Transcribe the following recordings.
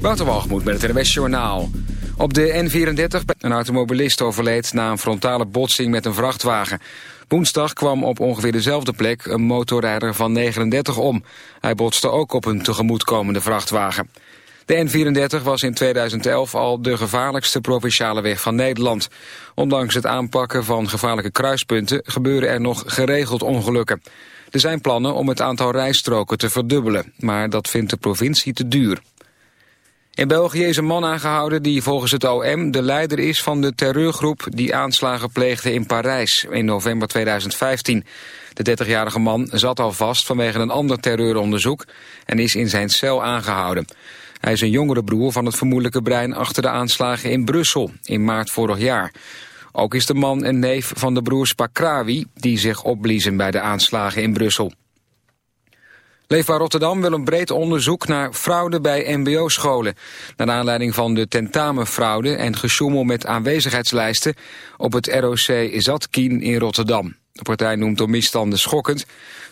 Waterwalgemoed met het NWS Journaal. Op de N34 een automobilist overleed na een frontale botsing met een vrachtwagen. Woensdag kwam op ongeveer dezelfde plek een motorrijder van 39 om. Hij botste ook op een tegemoetkomende vrachtwagen. De N34 was in 2011 al de gevaarlijkste provinciale weg van Nederland. Ondanks het aanpakken van gevaarlijke kruispunten gebeuren er nog geregeld ongelukken. Er zijn plannen om het aantal rijstroken te verdubbelen, maar dat vindt de provincie te duur. In België is een man aangehouden die volgens het OM de leider is van de terreurgroep die aanslagen pleegde in Parijs in november 2015. De 30-jarige man zat al vast vanwege een ander terreuronderzoek en is in zijn cel aangehouden. Hij is een jongere broer van het vermoedelijke brein achter de aanslagen in Brussel in maart vorig jaar. Ook is de man een neef van de broers Pakrawi die zich opbliezen bij de aanslagen in Brussel. Leefbaar Rotterdam wil een breed onderzoek naar fraude bij mbo-scholen. Naar aanleiding van de tentamenfraude en gesjoemel met aanwezigheidslijsten op het ROC Zatkien in Rotterdam. De partij noemt de misstanden schokkend.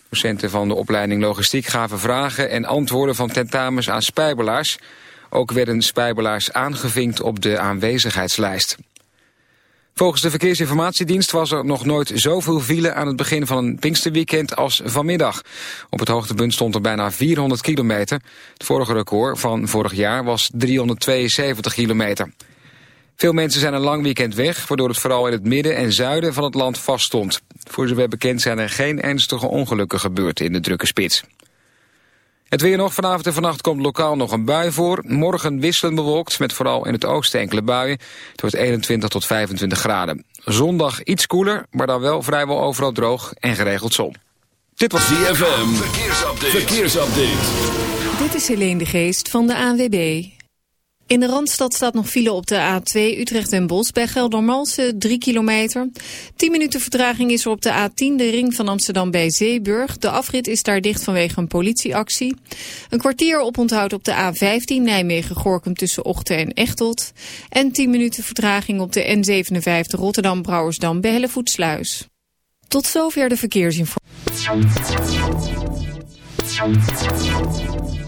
Docenten van de opleiding Logistiek gaven vragen en antwoorden van tentamens aan spijbelaars. Ook werden spijbelaars aangevinkt op de aanwezigheidslijst. Volgens de Verkeersinformatiedienst was er nog nooit zoveel file aan het begin van een Pinksterweekend als vanmiddag. Op het hoogtepunt stond er bijna 400 kilometer. Het vorige record van vorig jaar was 372 kilometer. Veel mensen zijn een lang weekend weg, waardoor het vooral in het midden en zuiden van het land vaststond. Voor zover bekend zijn er geen ernstige ongelukken gebeurd in de drukke spits. Het weer nog. Vanavond en vannacht komt lokaal nog een bui voor. Morgen wisselend bewolkt, met vooral in het oosten enkele buien. Het wordt 21 tot 25 graden. Zondag iets koeler, maar dan wel vrijwel overal droog en geregeld zon. Dit was DFM. Verkeersupdate. Verkeersupdate. Dit is Helene de Geest van de ANWB. In de Randstad staat nog file op de A2 Utrecht en Bos bij Geldermalsen 3 kilometer. 10 minuten vertraging is er op de A10 de ring van Amsterdam bij Zeeburg. De afrit is daar dicht vanwege een politieactie. Een kwartier oponthoud op de A15 Nijmegen-Gorkum tussen Ochten en Echtelt. En 10 minuten vertraging op de N57 Rotterdam-Brouwersdam bij Hellevoetsluis. Tot zover de verkeersinformatie.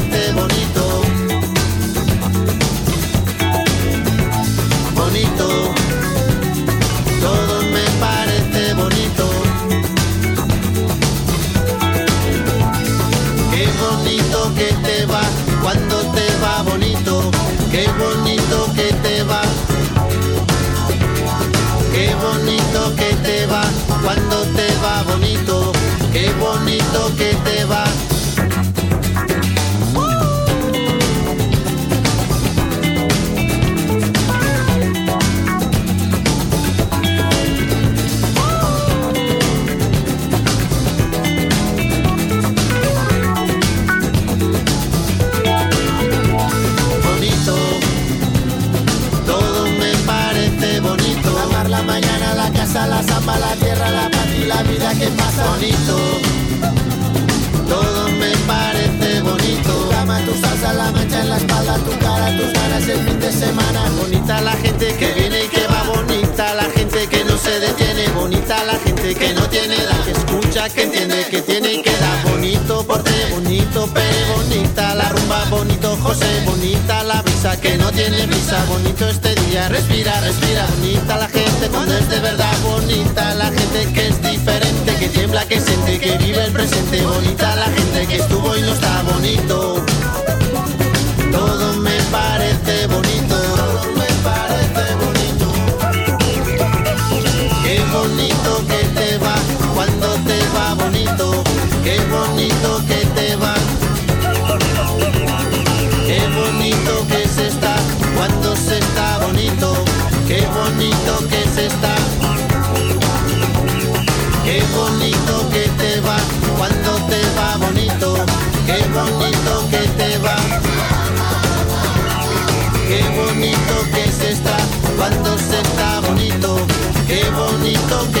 bonito, qué bonito que bonito este día, respira, respira, bonita la gente cuando es de verdad, bonita la gente que es diferente, que tiembla, que siente, que vive el presente, bonita la gente que estuvo y no está bonito. Cuando se está bonito. Qué bonito que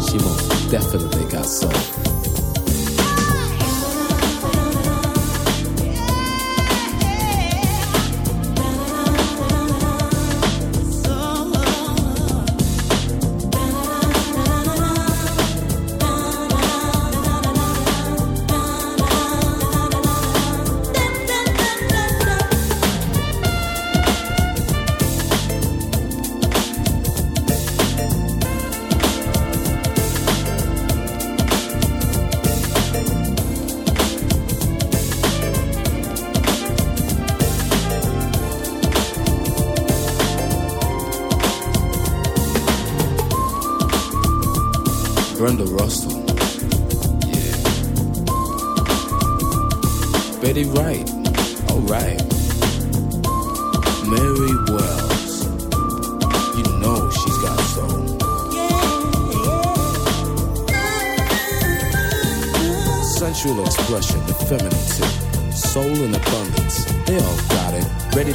She most definitely got soul.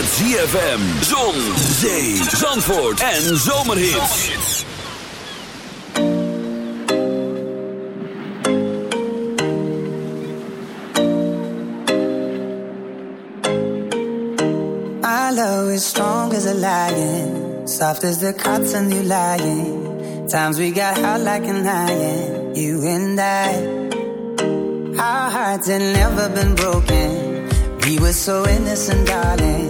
met ZFM, Zon, Zee, Zandvoort en Zomerhits. Our love is strong as a lion, soft as the cotton you lying. Times we got hot like an iron, you and I. Our hearts had never been broken. We were so innocent, darling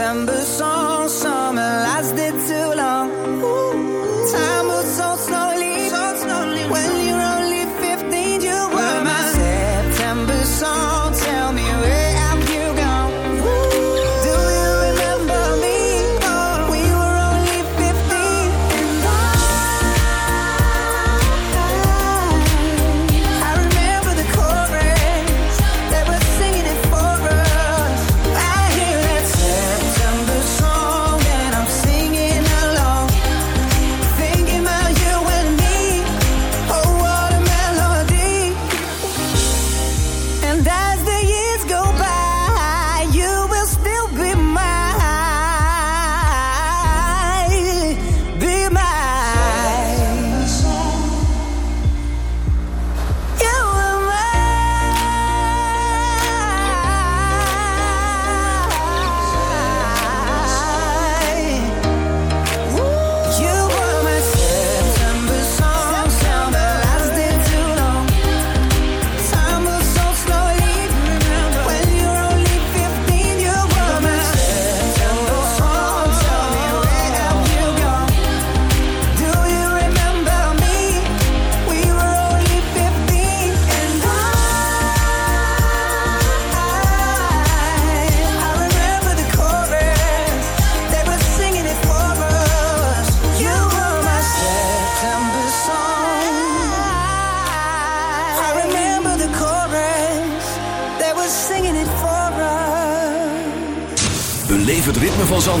December song.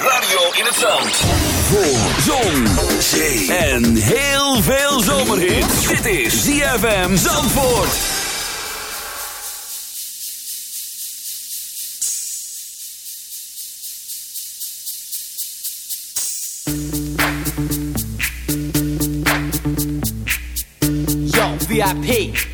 Radio in het zand. Voor zon, zee en heel veel zomerhit. Dit is ZFM Zandvoort. Yo, VIP.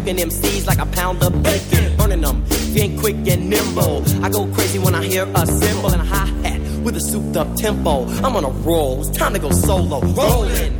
Cooking MCs like a pound of bacon. Burning them, being quick and nimble. I go crazy when I hear a cymbal and a hi hat with a souped up tempo. I'm on a roll, it's time to go solo. Rolling.